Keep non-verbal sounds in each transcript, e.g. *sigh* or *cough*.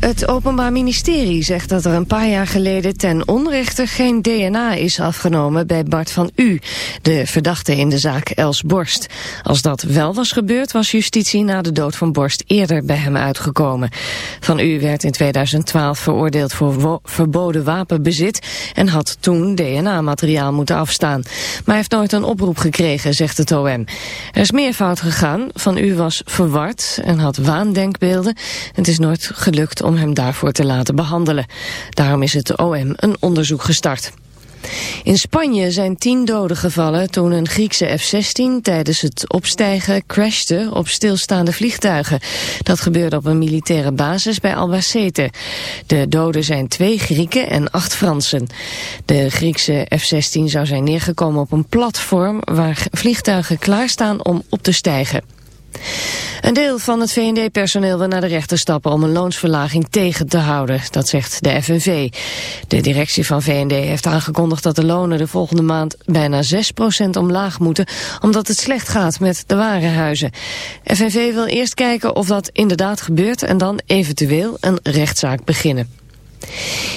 Het Openbaar Ministerie zegt dat er een paar jaar geleden ten onrechte geen DNA is afgenomen bij Bart van U, de verdachte in de zaak Els Borst. Als dat wel was gebeurd was justitie na de dood van Borst eerder bij hem uitgekomen. Van U werd in 2012 veroordeeld voor verboden wapenbezit en had toen DNA-materiaal moeten afstaan. Maar hij heeft nooit een oproep gekregen, zegt het OM. Er is meer fout gegaan. Van U was verward en had waandenkbeelden. Het is nooit gelukt om hem daarvoor te laten behandelen. Daarom is het OM een onderzoek gestart. In Spanje zijn tien doden gevallen toen een Griekse F-16 tijdens het opstijgen crashte op stilstaande vliegtuigen. Dat gebeurde op een militaire basis bij Albacete. De doden zijn twee Grieken en acht Fransen. De Griekse F-16 zou zijn neergekomen op een platform waar vliegtuigen klaarstaan om op te stijgen. Een deel van het VND-personeel wil naar de rechter stappen om een loonsverlaging tegen te houden, dat zegt de FNV. De directie van VND heeft aangekondigd dat de lonen de volgende maand bijna 6% omlaag moeten, omdat het slecht gaat met de warenhuizen. FNV wil eerst kijken of dat inderdaad gebeurt en dan eventueel een rechtszaak beginnen.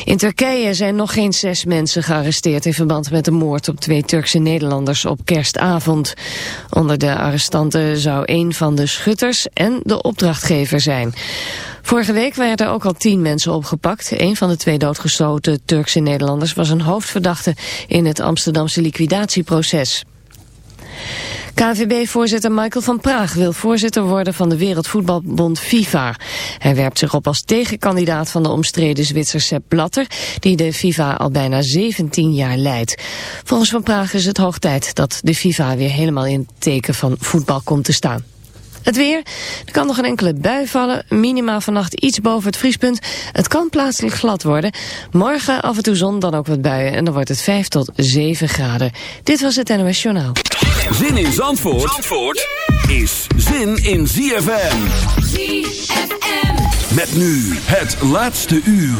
In Turkije zijn nog geen zes mensen gearresteerd in verband met de moord op twee Turkse Nederlanders op kerstavond. Onder de arrestanten zou een van de schutters en de opdrachtgever zijn. Vorige week werden ook al tien mensen opgepakt. Een van de twee doodgeschoten Turkse Nederlanders was een hoofdverdachte in het Amsterdamse liquidatieproces. KNVB-voorzitter Michael van Praag wil voorzitter worden van de Wereldvoetbalbond FIFA. Hij werpt zich op als tegenkandidaat van de omstreden Zwitser Sepp Blatter, die de FIFA al bijna 17 jaar leidt. Volgens Van Praag is het hoog tijd dat de FIFA weer helemaal in het teken van voetbal komt te staan. Het weer. Er kan nog een enkele bui vallen. Minima vannacht iets boven het vriespunt. Het kan plaatselijk glad worden. Morgen af en toe zon, dan ook wat buien. En dan wordt het 5 tot 7 graden. Dit was het NOS Journaal. Zin in Zandvoort, Zandvoort is zin in ZFM. ZFM. Met nu het laatste uur.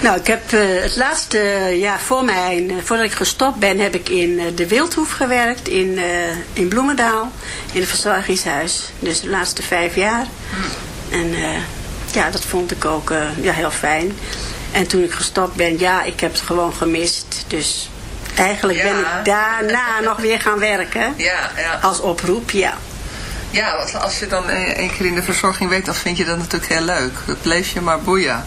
Nou, ik heb uh, het laatste jaar voor mij, uh, voordat ik gestopt ben, heb ik in uh, de Wildhoef gewerkt in, in Bloemendaal, in het verzorgingshuis. Dus de laatste vijf jaar. Hm. En ja, dat vond ik ook ja, heel fijn. En toen ik gestopt ben, ja, ik heb het gewoon gemist. Dus eigenlijk ja. ben ik daarna *laughs* nog weer gaan werken. Ja, ja. Als oproep, ja. Ja, als je dan één keer in de verzorging weet, dan vind je dat natuurlijk heel leuk. Het bleef je maar boeien.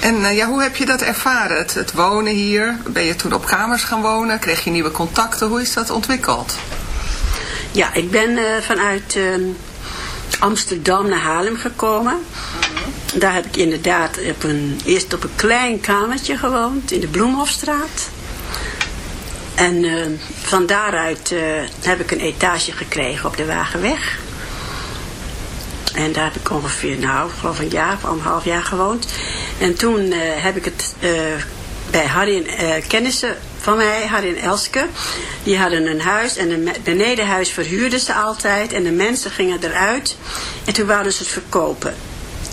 En uh, ja, hoe heb je dat ervaren, het, het, wonen hier? Ben je toen op kamers gaan wonen? Kreeg je nieuwe contacten? Hoe is dat ontwikkeld? Ja, ik ben uh, vanuit uh, Amsterdam naar Haarlem gekomen. Daar heb ik inderdaad op een, eerst op een klein kamertje gewoond in de Bloemhofstraat. En van daaruit heb ik een etage gekregen op de Wagenweg. En daar heb ik ongeveer, nou, geloof een jaar of anderhalf jaar gewoond. En toen uh, heb ik het uh, bij Harry en uh, kennissen van mij, Harry en Elske. Die hadden een huis en een benedenhuis verhuurden ze altijd. En de mensen gingen eruit. En toen wouden ze het verkopen.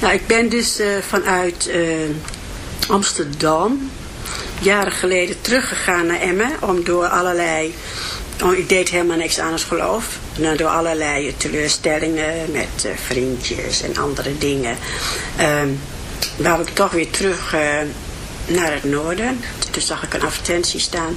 Nou, ik ben dus vanuit Amsterdam jaren geleden teruggegaan naar Emmen. Om door allerlei... Oh, ik deed helemaal niks aan het geloof. Nou, door allerlei teleurstellingen met uh, vriendjes en andere dingen. Um, wou ik toch weer terug naar het noorden. Toen zag ik een advertentie staan.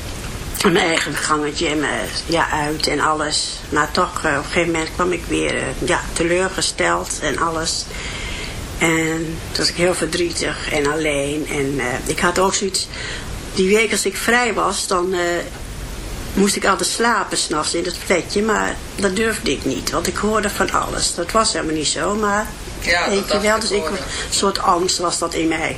mijn eigen gangetje en mijn, ja, uit en alles. Maar toch, op een gegeven moment kwam ik weer ja, teleurgesteld en alles. En toen was ik heel verdrietig en alleen. En uh, ik had ook zoiets... Die week als ik vrij was, dan uh, moest ik altijd slapen s'nachts in het flatje. Maar dat durfde ik niet, want ik hoorde van alles. Dat was helemaal niet zo, maar... Ja, weet je wel, dus ik, een soort angst was dat in mij.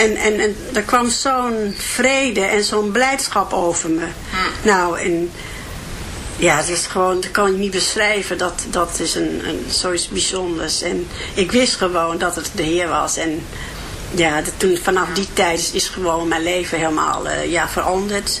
en, en, en er kwam zo'n vrede en zo'n blijdschap over me. Hm. Nou, en ja, het is gewoon, dat kan je niet beschrijven. Dat, dat is een, een, zoiets bijzonders. En ik wist gewoon dat het de Heer was. En ja, dat toen, vanaf die tijd is, is gewoon mijn leven helemaal uh, ja, veranderd.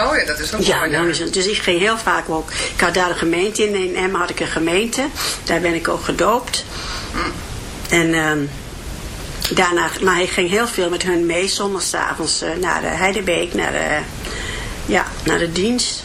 Oh ja, dat is ook Ja, nou is het. dus ik ging heel vaak ook. Ik had daar een gemeente in. In Emmen had ik een gemeente. Daar ben ik ook gedoopt. En ehm, daarna, maar ik ging heel veel met hun mee zondagsavonds eh, naar de Heidebeek, naar de, ja, naar de dienst.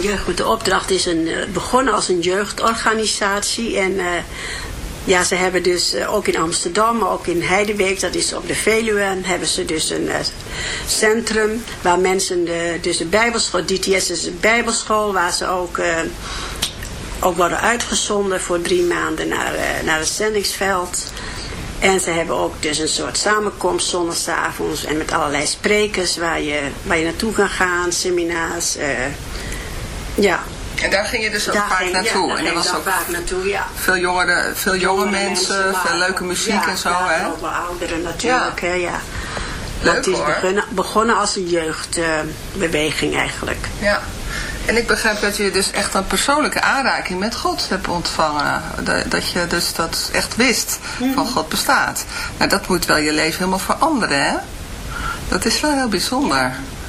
Jeugd de opdracht is een, eh, begonnen als een jeugdorganisatie. En eh, ja, ze hebben dus eh, ook in Amsterdam, maar ook in Heidebeek, dat is op de Veluwe, hebben ze dus een centrum waar mensen, de, dus de bijbelschool, DTS is een bijbelschool, waar ze ook, ook worden uitgezonden voor drie maanden naar, naar het zendingsveld. En ze hebben ook dus een soort samenkomst zondagavonds en met allerlei sprekers waar je, waar je naartoe kan gaan, seminars. Ja, En daar ging je dus ook daar vaak ging, naartoe. Ja, daar en ging was ook vaak naartoe, ja. veel jongere, veel jonge mensen, veel leuke muziek ja, en zo. Ja, hè? ook wel ouderen natuurlijk, hè, ja. Leuk, het is hoor. begonnen, begonnen als een jeugdbeweging eigenlijk. Ja. En ik begrijp dat je dus echt een persoonlijke aanraking met God hebt ontvangen. Dat, dat je dus dat echt wist van God bestaat. Nou, dat moet wel je leven helemaal veranderen, hè? Dat is wel heel bijzonder.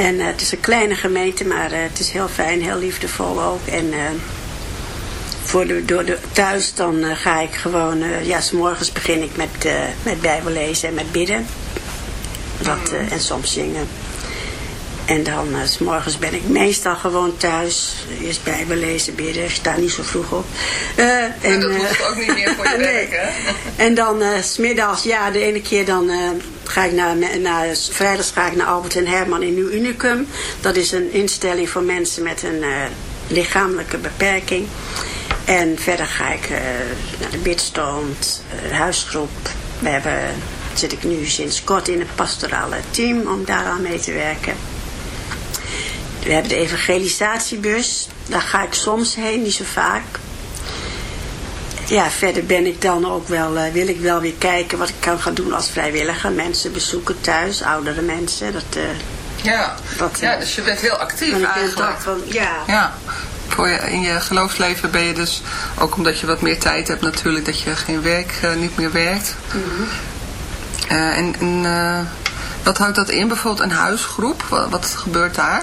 En eh, het is een kleine gemeente, maar eh, het is heel fijn, heel liefdevol ook. En eh, voor de, door de, thuis dan ga ik gewoon, ja, s morgens begin ik met, met bijbel lezen en met bidden. En soms zingen. En dan s morgens ben ik meestal gewoon thuis. Eerst bijbel lezen, bidden. Ik sta niet zo vroeg op. Eh, en, dat eh, hoeft ook niet meer voor je *laughs* nee. werk, hè? En dan s smiddags, ja, de ene keer dan ga ik naar, naar, vrijdags ga ik naar Albert en Herman in Nieuw Unicum. Dat is een instelling voor mensen met een lichamelijke beperking. En verder ga ik naar de bidstond, eh, huisgroep. We hebben, zit ik nu sinds kort in het pastorale team om daaraan mee te werken. We hebben de evangelisatiebus. Daar ga ik soms heen, niet zo vaak. Ja, verder ben ik dan ook wel, eh, wil ik wel weer kijken wat ik kan gaan doen als vrijwilliger. Mensen bezoeken thuis, oudere mensen. Dat, eh, Ja. Dat, ja, eh, dus je bent heel actief eigenlijk. van, ja, Ja, voor je, in je geloofsleven ben je dus, ook omdat je wat meer tijd hebt natuurlijk, dat je geen werk, niet meer werkt. Eh, en en wat houdt dat in? Bijvoorbeeld een huisgroep, wat, wat gebeurt daar?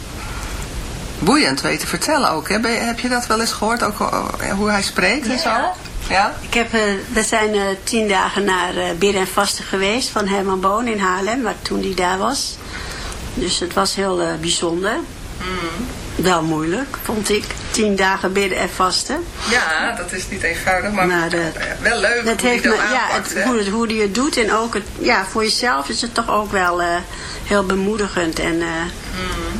boeiend weet te vertellen ook. Hè? Heb je dat wel eens gehoord, ook uh, hoe hij spreekt ja. en zo? Ja? Ik heb, uh, we zijn uh, tien dagen naar bidden en vasten geweest van Herman Boon in Haarlem, waar toen hij daar was. Dus het was heel bijzonder. Mm. Wel moeilijk, vond ik. Tien dagen bidden en vasten. Ja, dat is niet eenvoudig, maar, wel leuk dat hoe heeft me, ja, het, hoe, het, hoe die het doet en ook het, ja, voor jezelf is het toch ook wel uh, heel bemoedigend en uh, mm.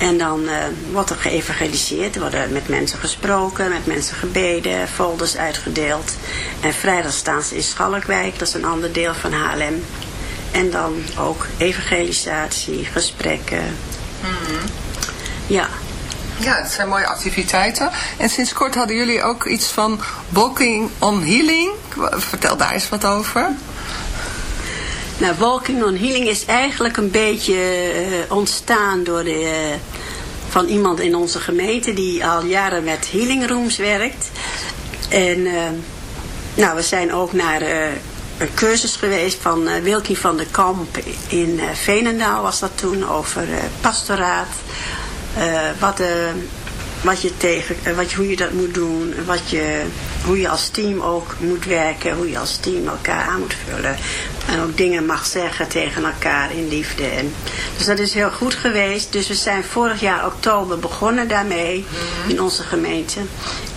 En dan uh, wordt er geëvangeliseerd, er worden met mensen gesproken, met mensen gebeden, folders uitgedeeld. En vrijdag staan ze in Schalkwijk, dat is een ander deel van Haarlem. En dan ook evangelisatie, gesprekken. Mm -hmm. Ja, ja, het zijn mooie activiteiten. En sinds kort hadden jullie ook iets van Walking on Healing. Vertel daar eens wat over. Nou, Walking on Healing is eigenlijk een beetje uh, ontstaan door de, uh, van iemand in onze gemeente die al jaren met healing rooms werkt. En uh, nou, we zijn ook naar een cursus geweest van Wilkie van der Kamp in Veenendaal was dat toen over pastoraat. Wat, wat je tegen, wat hoe je dat moet doen, wat je, hoe je als team ook moet werken, hoe je als team elkaar aan moet vullen. En ook dingen mag zeggen tegen elkaar in liefde. En, dus dat is heel goed geweest. Dus we zijn vorig jaar oktober begonnen daarmee in onze gemeente.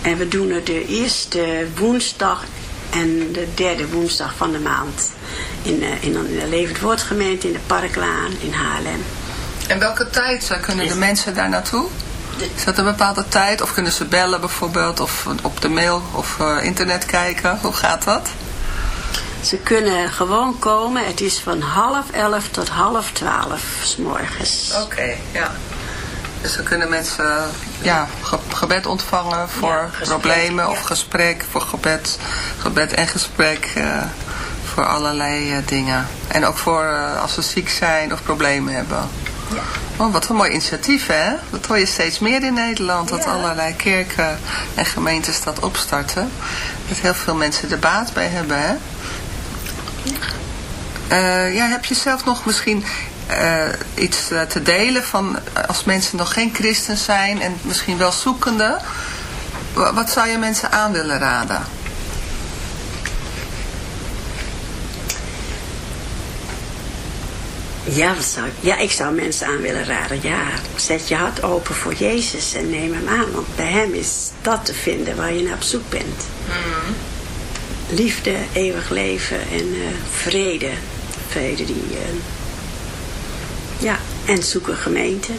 En we doen het de eerste woensdag en de derde woensdag van de maand. In, in, in de Levend Woordgemeente in de Parklaan in Haarlem. En welke tijd kunnen de mensen daar naartoe? Is dat een bepaalde tijd? Of kunnen ze bellen bijvoorbeeld? Of op de mail of uh, internet kijken? *laughs* Hoe gaat dat? Ze kunnen gewoon komen. Het is van half elf tot half twaalf s morgens. Oké, okay, ja. Dus dan kunnen mensen ja, gebed ontvangen voor ja, gesprek, problemen ja. of gesprek, voor gebed, gebed en gesprek, uh, voor allerlei uh, dingen. En ook voor als ze ziek zijn of problemen hebben. Ja. Oh, wat een mooi initiatief, hè? Dat hoor je steeds meer in Nederland, dat ja. allerlei kerken en gemeentes dat opstarten. Dat heel veel mensen er baat bij hebben, hè? Uh, ja, heb je zelf nog misschien uh, iets uh, te delen van als mensen nog geen christen zijn en misschien wel zoekende? Wat zou je mensen aan willen raden? Ja, wat zou, ja, ik zou mensen aan willen raden. Ja, zet je hart open voor Jezus en neem hem aan. Want bij hem is dat te vinden waar je naar op zoek bent. Mm. Liefde, eeuwig leven en uh, vrede. Vrede die... Uh, ja, en zoek een gemeente.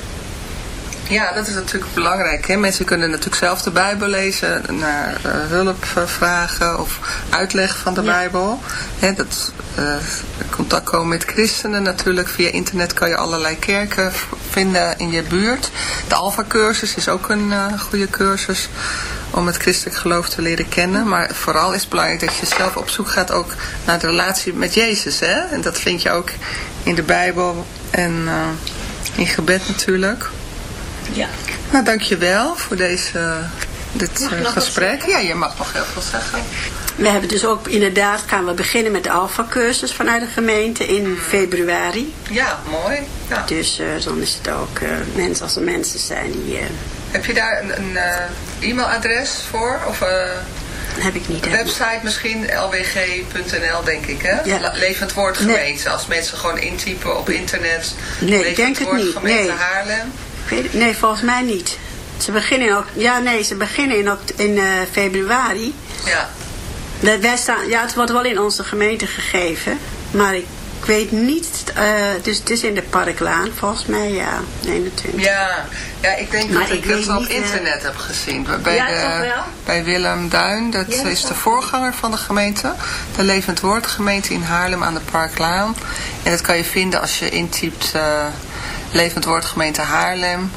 Ja, dat is natuurlijk belangrijk. Hè? Mensen kunnen natuurlijk zelf de Bijbel lezen, naar uh, hulp vragen of uitleg van de ja. Bijbel. Hè, dat, uh, contact komen met christenen natuurlijk. Via internet kan je allerlei kerken vinden in je buurt. De Alpha-cursus is ook een uh, goede cursus om het christelijk geloof te leren kennen. Maar vooral is het belangrijk dat je zelf op zoek gaat ook naar de relatie met Jezus. Hè? En dat vind je ook in de Bijbel en in gebed natuurlijk. Ja. Nou, dankjewel voor deze, dit uh, gesprek. Ja, je mag nog heel veel zeggen. We hebben dus ook inderdaad, gaan we beginnen met de Alpha-cursus vanuit de gemeente in februari. Ja, mooi. Ja. Dus uh, dan is het ook uh, mensen als er mensen zijn die... Heb je daar een, een e-mailadres voor? Of heb ik niet. Een website misschien, lwg.nl denk ik, hè? Ja. Levend Woord Gemeente. Nee. Als mensen gewoon intypen op internet. Nee, Levend denk het niet. Gemeente nee. Haarlem. Nee, volgens mij niet. Ze beginnen in, ja, nee, ze beginnen in, in uh, februari. Ja. Wij staan, ja, het wordt wel in onze gemeente gegeven. Maar ik, ik weet niet, uh, dus het is in de Parklaan, volgens mij, ja, 21. Ja, ja ik denk maar dat ik, ik dat op internet uh, heb gezien. Bij, ja, de, bij Willem Duin, dat ja, is de voorganger van de gemeente. De Levend Woord gemeente in Haarlem aan de Parklaan. En dat kan je vinden als je intypt... Uh, Levend Woord gemeente Haarlem.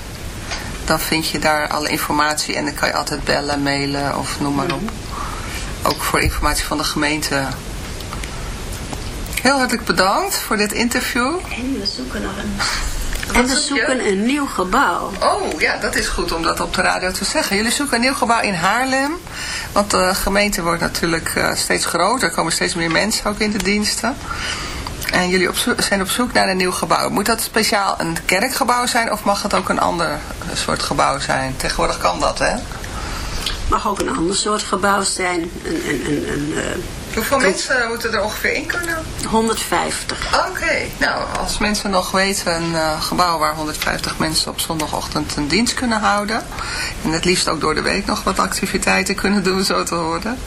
dan vind je daar alle informatie en dan kan je altijd bellen, mailen of noem maar op. Ook voor informatie van de gemeente. Heel hartelijk bedankt voor dit interview. En we zoeken nog een... En we zoeken een nieuw gebouw. Oh, ja, dat is goed om dat op de radio te zeggen. Jullie zoeken een nieuw gebouw in Haarlem. Want de gemeente wordt natuurlijk uh, steeds groter. Er komen steeds meer mensen ook in de diensten. En jullie op zijn op zoek naar een nieuw gebouw. Moet dat speciaal een kerkgebouw zijn of mag het ook een ander soort gebouw zijn? Tegenwoordig kan dat, hè? mag ook een ander soort gebouw zijn. Een, een, een, een, uh, Hoeveel mensen moeten er ongeveer in kunnen? 150. Oké, nou als mensen nog weten een uh, gebouw waar 150 mensen op zondagochtend een dienst kunnen houden. En het liefst ook door de week nog wat activiteiten kunnen doen, zo te horen.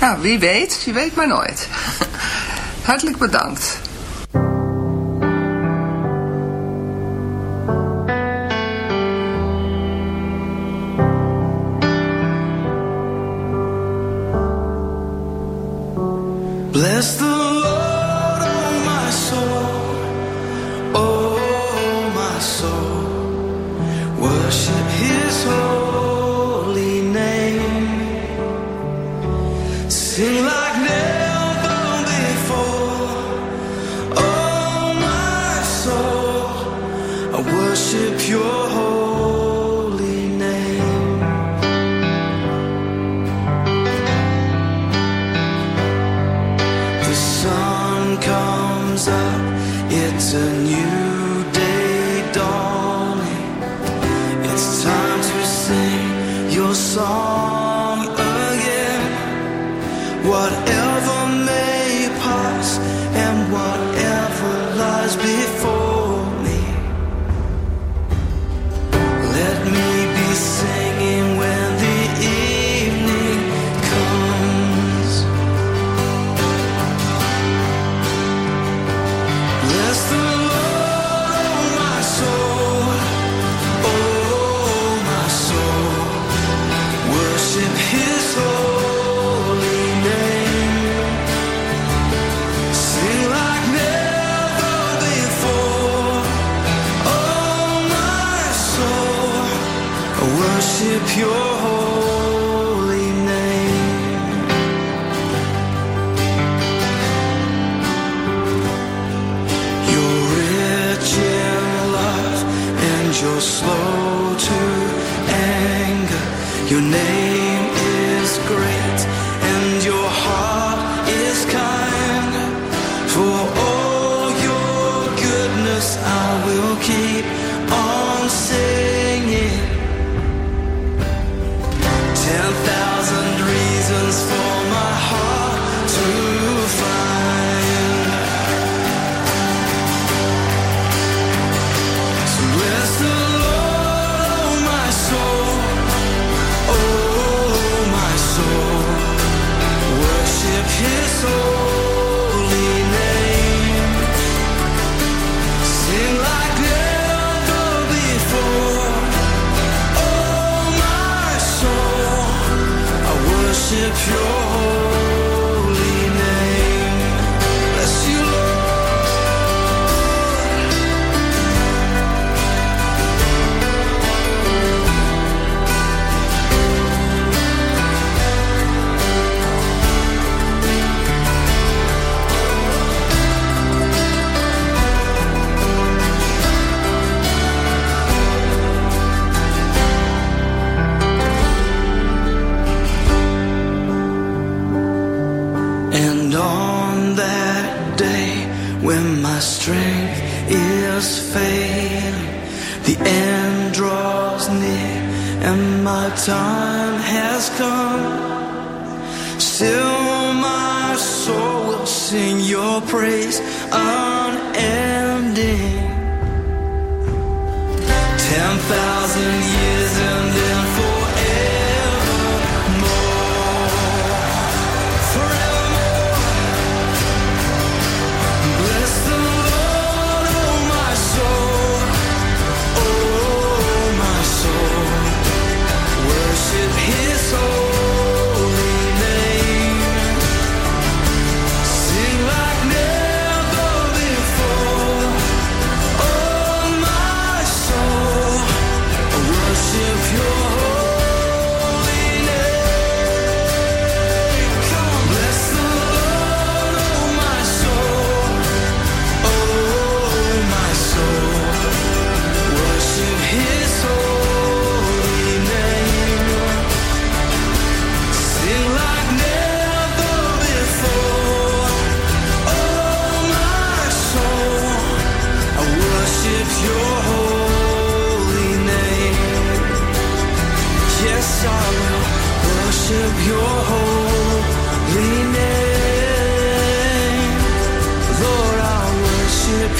Nou, wie weet, je weet maar nooit. *laughs* Hartelijk bedankt. Song again. Whatever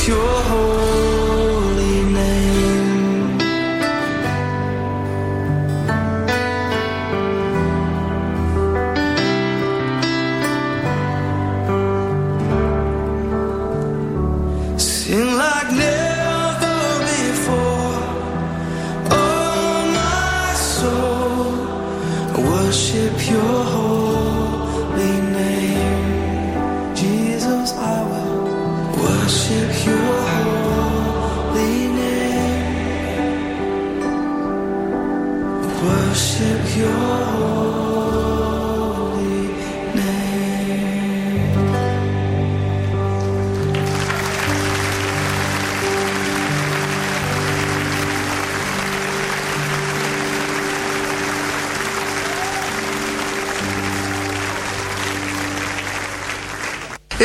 pure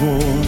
我